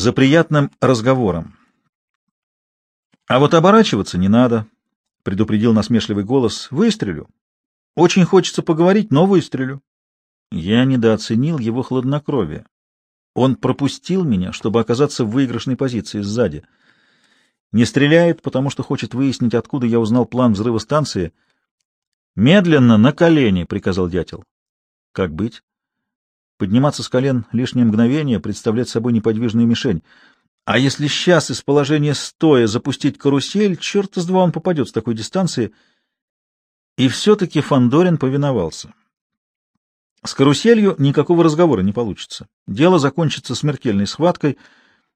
за приятным разговором. А вот оборачиваться не надо, — предупредил насмешливый голос. — Выстрелю. Очень хочется поговорить, но выстрелю. Я недооценил его хладнокровие. Он пропустил меня, чтобы оказаться в выигрышной позиции сзади. Не стреляет, потому что хочет выяснить, откуда я узнал план взрыва станции. «Медленно, на колени!» — приказал дятел. «Как быть?» Подниматься с колен лишнее мгновение, представлять собой неподвижную мишень — а если сейчас из положения стоя запустить карусель, черт из два он попадет с такой дистанции. И все-таки Фандорин повиновался. С каруселью никакого разговора не получится. Дело закончится смертельной схваткой,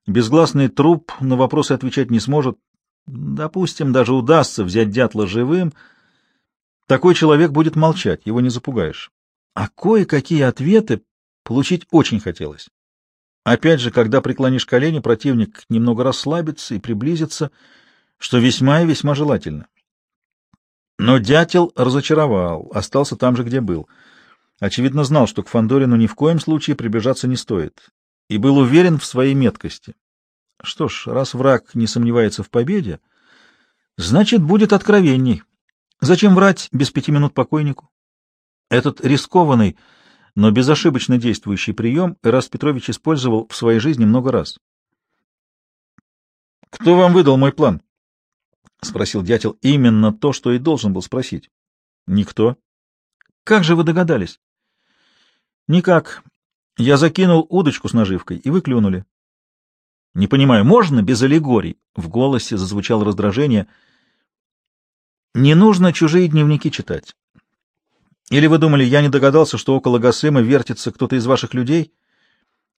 безгласный труп на вопросы отвечать не сможет. Допустим, даже удастся взять дятла живым, такой человек будет молчать, его не запугаешь. А кое-какие ответы получить очень хотелось. Опять же, когда преклонишь колени, противник немного расслабится и приблизится, что весьма и весьма желательно. Но дятел разочаровал, остался там же, где был. Очевидно, знал, что к Фандорину ни в коем случае приближаться не стоит, и был уверен в своей меткости. Что ж, раз враг не сомневается в победе, значит, будет откровенней. Зачем врать без пяти минут покойнику? Этот рискованный но безошибочно действующий прием Эраст Петрович использовал в своей жизни много раз. «Кто вам выдал мой план?» — спросил дятел именно то, что и должен был спросить. «Никто». «Как же вы догадались?» «Никак. Я закинул удочку с наживкой, и вы клюнули». «Не понимаю, можно без аллегорий?» — в голосе зазвучало раздражение. «Не нужно чужие дневники читать. Или вы думали, я не догадался, что около Гасыма вертится кто-то из ваших людей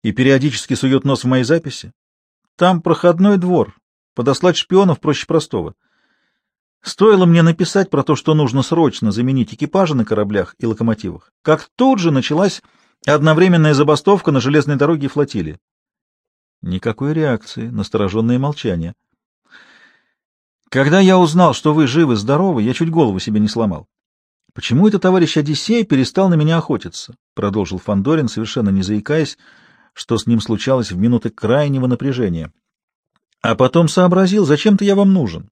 и периодически сует нос в мои записи? Там проходной двор. Подослать шпионов проще простого. Стоило мне написать про то, что нужно срочно заменить экипажи на кораблях и локомотивах, как тут же началась одновременная забастовка на железной дороге и флотилии. Никакой реакции, настороженное молчание. Когда я узнал, что вы живы-здоровы, я чуть голову себе не сломал. Почему это товарищ Одиссей перестал на меня охотиться? продолжил Фандорин, совершенно не заикаясь, что с ним случалось в минуты крайнего напряжения. А потом сообразил, зачем-то я вам нужен.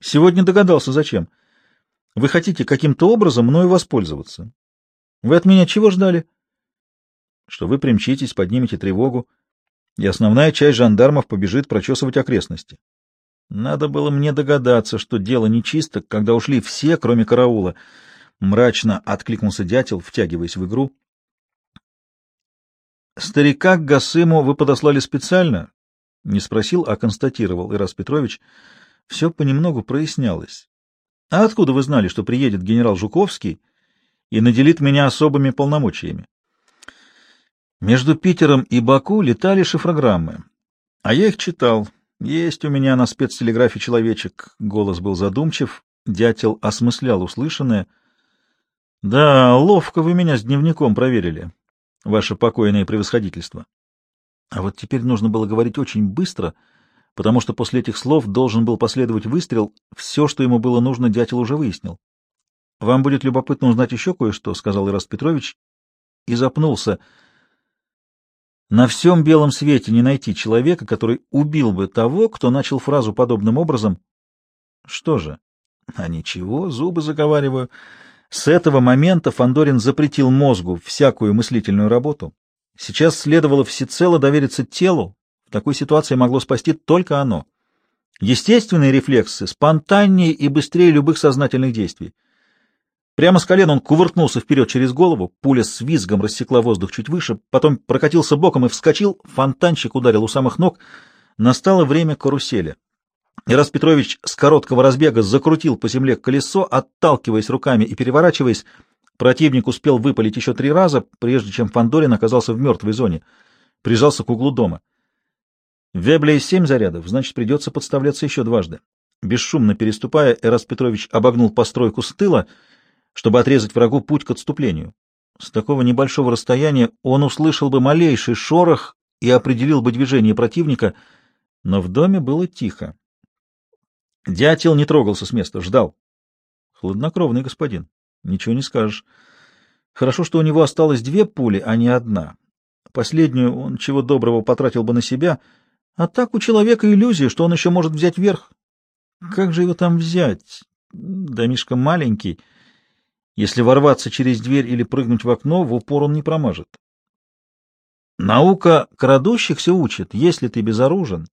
Сегодня догадался, зачем. Вы хотите каким-то образом мною воспользоваться. Вы от меня чего ждали? Что вы примчитесь, поднимете тревогу, и основная часть жандармов побежит прочесывать окрестности. Надо было мне догадаться, что дело нечисто, когда ушли все, кроме караула — Мрачно откликнулся дятел, втягиваясь в игру. «Старика к Гасыму вы подослали специально?» Не спросил, а констатировал Ирас Петрович. Все понемногу прояснялось. «А откуда вы знали, что приедет генерал Жуковский и наделит меня особыми полномочиями?» Между Питером и Баку летали шифрограммы, а я их читал. Есть у меня на спецтелеграфе человечек. Голос был задумчив, дятел осмыслял услышанное — да, ловко вы меня с дневником проверили, ваше покойное превосходительство. А вот теперь нужно было говорить очень быстро, потому что после этих слов должен был последовать выстрел. Все, что ему было нужно, дятел уже выяснил. — Вам будет любопытно узнать еще кое-что, — сказал Ираст Петрович, и запнулся. На всем белом свете не найти человека, который убил бы того, кто начал фразу подобным образом. Что же? А ничего, зубы заговариваю. С этого момента Фандорин запретил мозгу всякую мыслительную работу. Сейчас следовало всецело довериться телу. В такой ситуации могло спасти только оно. Естественные рефлексы спонтаннее и быстрее любых сознательных действий. Прямо с колен он кувыркнулся вперед через голову, пуля с визгом рассекла воздух чуть выше, потом прокатился боком и вскочил, фонтанчик ударил у самых ног. Настало время карусели. Ирас Петрович с короткого разбега закрутил по земле колесо, отталкиваясь руками и переворачиваясь. Противник успел выпалить еще три раза, прежде чем Фандорин оказался в мертвой зоне. Прижался к углу дома. Веблей семь зарядов, значит, придется подставляться еще дважды. Бесшумно переступая, Эрас Петрович обогнул постройку с тыла, чтобы отрезать врагу путь к отступлению. С такого небольшого расстояния он услышал бы малейший шорох и определил бы движение противника, но в доме было тихо. Дятел не трогался с места, ждал. Хладнокровный господин, ничего не скажешь. Хорошо, что у него осталось две пули, а не одна. Последнюю он чего доброго потратил бы на себя, А так у человека иллюзия, что он еще может взять верх. Как же его там взять? Домишко маленький. Если ворваться через дверь или прыгнуть в окно, в упор он не промажет. Наука крадущихся учит, если ты безоружен,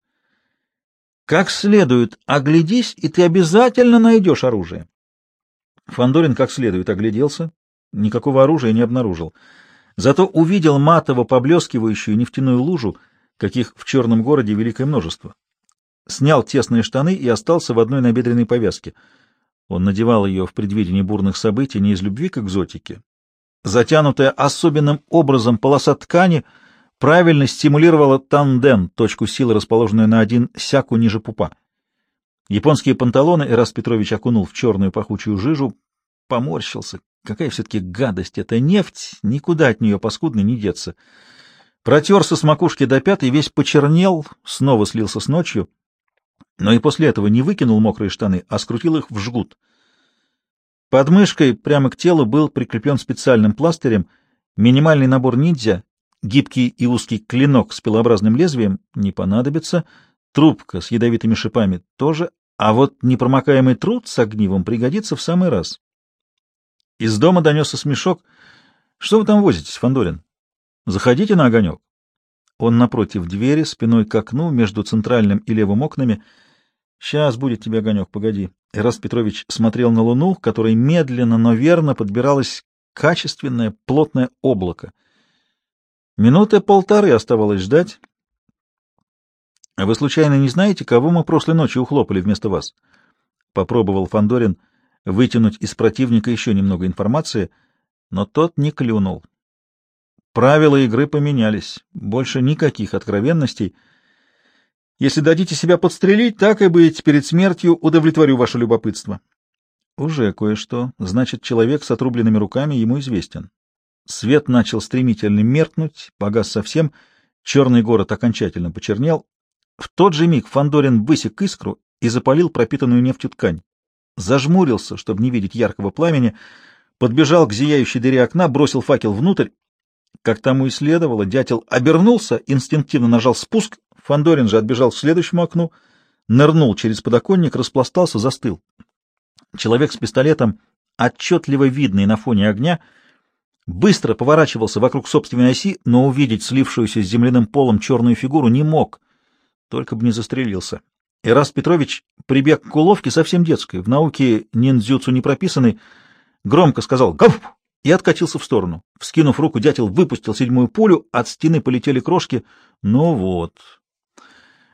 как следует оглядись, и ты обязательно найдешь оружие. Фандорин как следует огляделся, никакого оружия не обнаружил. Зато увидел матово поблескивающую нефтяную лужу, каких в черном городе великое множество. Снял тесные штаны и остался в одной набедренной повязке. Он надевал ее в предвидении бурных событий не из любви к экзотике. Затянутая особенным образом полоса ткани — правильно стимулировала танден, точку силы, расположенную на один сяку ниже пупа. Японские панталоны Эрас Петрович окунул в черную пахучую жижу, поморщился. Какая все-таки гадость эта нефть, никуда от нее паскудно не деться. Протерся с макушки до пят и весь почернел, снова слился с ночью, но и после этого не выкинул мокрые штаны, а скрутил их в жгут. Под мышкой прямо к телу был прикреплен специальным пластырем минимальный набор ниндзя Гибкий и узкий клинок с пилообразным лезвием не понадобится, трубка с ядовитыми шипами тоже, а вот непромокаемый труд с огнивом пригодится в самый раз. Из дома донесся смешок. — Что вы там возитесь, Фандорин? Заходите на огонек. Он напротив двери, спиной к окну, между центральным и левым окнами. — Сейчас будет тебе огонек, погоди. Эраст Петрович смотрел на луну, которой медленно, но верно подбиралось качественное плотное облако — Минуты полторы оставалось ждать. Вы случайно не знаете, кого мы прошлой ночью ухлопали вместо вас? Попробовал Фандорин вытянуть из противника еще немного информации, но тот не клюнул. Правила игры поменялись. Больше никаких откровенностей. Если дадите себя подстрелить, так и быть, перед смертью удовлетворю ваше любопытство. Уже кое-что. Значит, человек с отрубленными руками ему известен. Свет начал стремительно меркнуть, погас совсем, черный город окончательно почернел. В тот же миг Фандорин высек искру и запалил пропитанную нефтью ткань. Зажмурился, чтобы не видеть яркого пламени, подбежал к зияющей дыре окна, бросил факел внутрь. Как тому и следовало, дятел обернулся, инстинктивно нажал спуск, Фандорин же отбежал к следующему окну, нырнул через подоконник, распластался, застыл. Человек с пистолетом, отчетливо видный на фоне огня, — быстро поворачивался вокруг собственной оси, но увидеть слившуюся с земляным полом черную фигуру не мог, только бы не застрелился. Эраст Петрович прибег к уловке совсем детской, в науке ниндзюцу не прописанной, громко сказал «Гав!» и откатился в сторону. Вскинув руку, дятел выпустил седьмую пулю, от стены полетели крошки. Ну вот.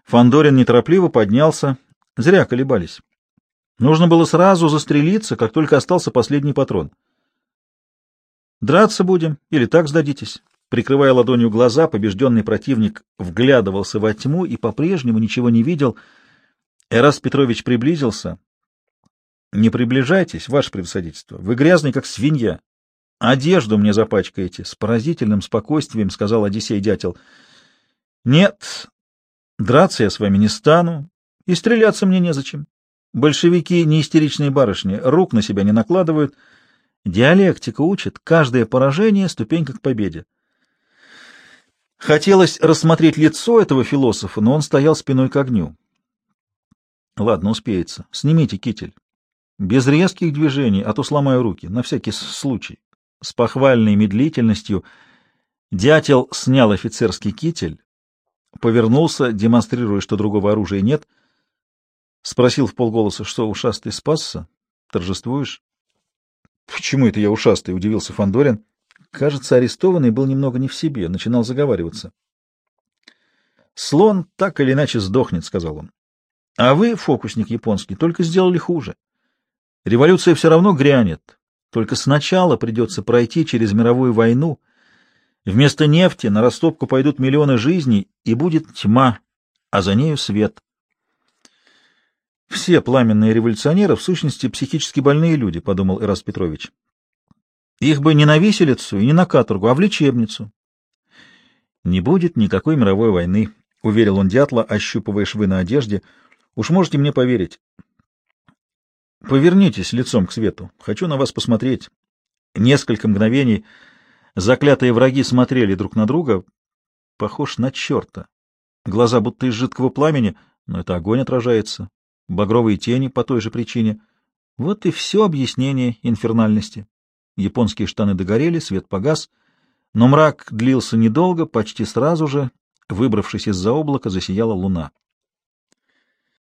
Фандорин неторопливо поднялся. Зря колебались. Нужно было сразу застрелиться, как только остался последний патрон. Драться будем или так сдадитесь? Прикрывая ладонью глаза, побежденный противник вглядывался во тьму и по-прежнему ничего не видел. Эрас Петрович приблизился. — Не приближайтесь, ваше превосходительство. Вы грязный, как свинья. Одежду мне запачкаете. С поразительным спокойствием сказал Одиссей дятел. — Нет, драться я с вами не стану, и стреляться мне незачем. Большевики не истеричные барышни, рук на себя не накладывают — Диалектика учит, каждое поражение — ступенька к победе. Хотелось рассмотреть лицо этого философа, но он стоял спиной к огню. Ладно, успеется. Снимите китель. Без резких движений, а то сломаю руки, на всякий случай. С похвальной медлительностью дятел снял офицерский китель, повернулся, демонстрируя, что другого оружия нет, спросил в полголоса, что ушастый спасся, торжествуешь? Почему это я ушастый? — удивился Фандорин. Кажется, арестованный был немного не в себе, начинал заговариваться. «Слон так или иначе сдохнет», — сказал он. «А вы, фокусник японский, только сделали хуже. Революция все равно грянет, только сначала придется пройти через мировую войну. Вместо нефти на растопку пойдут миллионы жизней, и будет тьма, а за нею свет. Все пламенные революционеры, в сущности, психически больные люди, — подумал Ирас Петрович. Их бы не на виселицу и не на каторгу, а в лечебницу. Не будет никакой мировой войны, — уверил он дятла, ощупывая швы на одежде. Уж можете мне поверить. Повернитесь лицом к свету. Хочу на вас посмотреть. Несколько мгновений заклятые враги смотрели друг на друга. Похож на черта. Глаза будто из жидкого пламени, но это огонь отражается. Багровые тени по той же причине. Вот и все объяснение инфернальности. Японские штаны догорели, свет погас, но мрак длился недолго, почти сразу же, выбравшись из-за облака, засияла луна.